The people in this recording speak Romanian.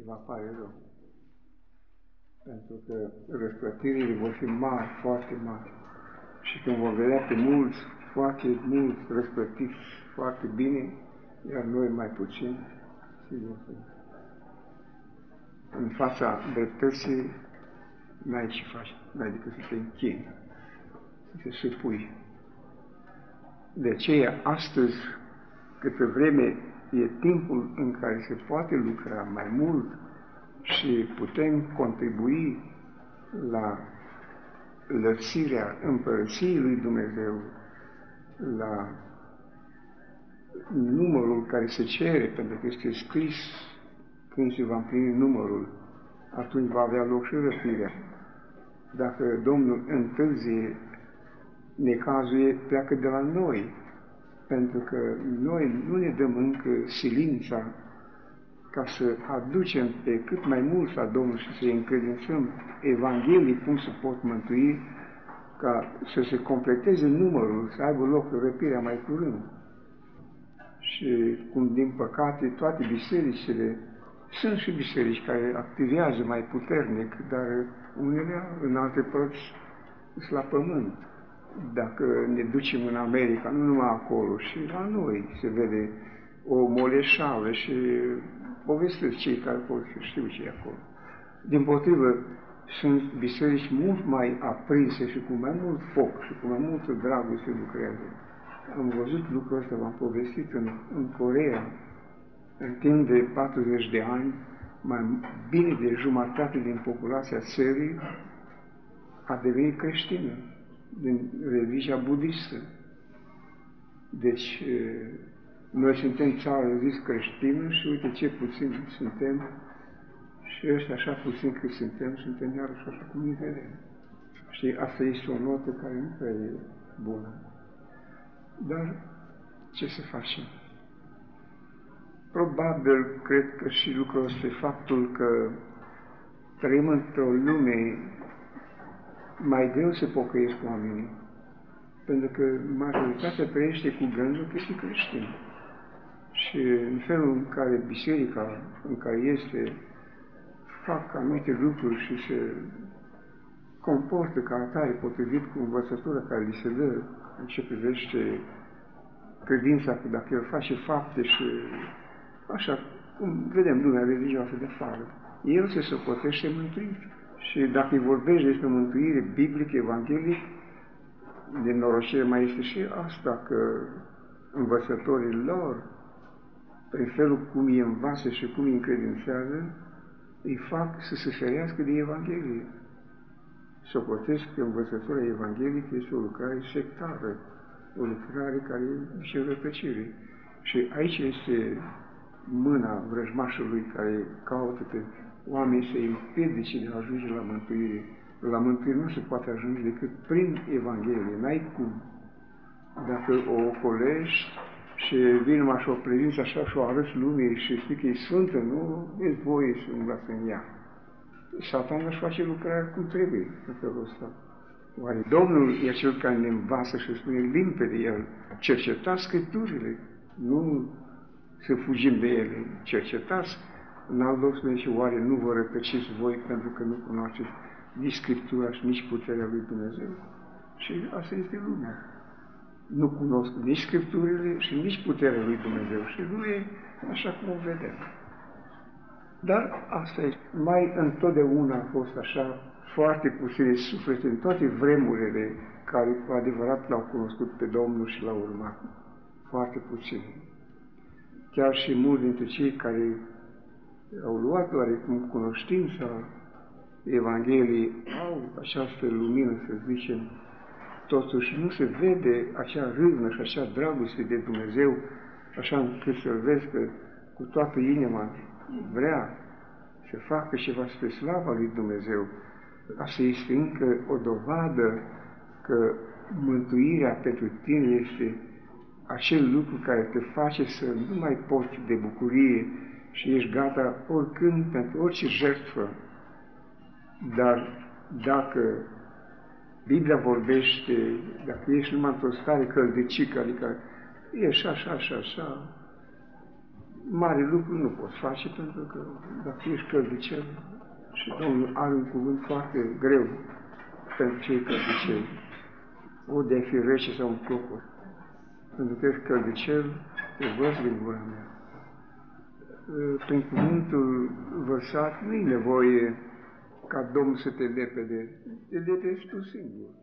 îi va pare rău. Pentru că răsplătirile vor fi mari, foarte mari. Și când vom vedea pe mulți, foarte mulți răsplătiți foarte bine, iar noi mai puțin, sigur că în fața dreptății n-ai ce faci, n-ai decât să te închini, să te supui. De aceea, astăzi, câte vreme e timpul în care se poate lucra mai mult și putem contribui la lăsirea împărăției lui Dumnezeu, la numărul care se cere, pentru că este scris când se va împlini numărul, atunci va avea loc și răpirea. Dacă Domnul întârzie, necazuie pleacă de la noi, pentru că noi nu ne dăm încă silința ca să aducem pe cât mai mult la Domnul și să-i încredințăm Evanghelii cum se pot mântui, ca să se completeze numărul, să aibă loc răpirea mai curând. Și cum, din păcate, toate bisericile, sunt și biserici care activează mai puternic, dar unele în alte părți sunt la pământ. Dacă ne ducem în America, nu numai acolo, și la noi se vede o moleșală și povestesc cei care pot să știu ce e acolo. Din potrivă, sunt biserici mult mai aprinse și cu mai mult foc și cu mai multă dragoste lucrează. Am văzut lucrul ăsta, v-am povestit în, în Corea, în timp de 40 de ani, mai bine de jumătate din populația țării a devenit creștină, din religia budistă. Deci, noi suntem țară zis creștină și uite ce puțin suntem și ăștia așa puțin cât suntem, suntem iarăși așa cum îi vedem. Știi, asta este o notă care nu prea e bună. Dar ce să facem? Probabil, cred că și lucrul ăsta e faptul că trăim într-o lume mai greu se pocăiesc oamenii. Pentru că majoritatea trăiește cu gândul că este creștin. Și în felul în care biserica în care este fac anumite lucruri și se comportă ca atare potrivit cu învățătura care li se dă în ce privește credința că dacă el face fapte și așa cum vedem lumea religioasă de afară, el se socotește mântuit. Și dacă îi vorbești despre mântuire biblică, evanghelic, din norocire mai este și asta, că învățătorii lor, prin felul cum îi învață și cum îi încredințează, îi fac să se ferească de Evanghelie. Socotesc că învățătura evanghelică este o lucrare sectară, o lucrare care e rătăcire. Și aici este mâna vrăjmașului care caută pe oameni să împiedice de a ajunge la mântuire. La mântuire nu se poate ajunge decât prin Evanghelie, n-ai cum. Dacă o ocolești și vine numai și o prezință așa și o arăți lumii și știi că e sfântă, nu e voie să umblați în ea. Satan își face lucrarea cum trebuie în felul ăsta. Oare Domnul e cel care ne învață și spune limpede El, cercetați Scripturile, nu să fugim de ele, cercetați. În alt loc spune și oare nu vă rătăciți voi pentru că nu cunoașteți nici Scriptura și nici puterea lui Dumnezeu? Și asta este lumea nu cunosc nici Scripturile și nici puterea lui Dumnezeu și nu e așa cum o vedem. Dar asta e. Mai întotdeauna a fost așa foarte puține suflete în toate vremurile care cu adevărat l-au cunoscut pe Domnul și l-au urmat. Foarte puține. Chiar și mulți dintre cei care au luat oarecum cunoștința Evangheliei au această lumină, să zicem, totuși nu se vede acea râvnă și acea dragoste de Dumnezeu, așa încât să-L vezi că cu toată inima vrea să facă ceva spre slava lui Dumnezeu. Asta este încă o dovadă că mântuirea pentru tine este acel lucru care te face să nu mai poți de bucurie și ești gata oricând pentru orice jertfă. Dar dacă Biblia vorbește, dacă ești numai într-o stare căldicică, adică ești așa, așa, așa, mare lucru nu poți face pentru că dacă ești căldicel și Domnul are un cuvânt foarte greu pentru cei căldiceli, o de a fi rece sau un clocot. Pentru că ești căldicel, te văz din gura mea. Prin cuvântul vărsat nu e nevoie ca Domnul să te lepede, te lepezi tu singur.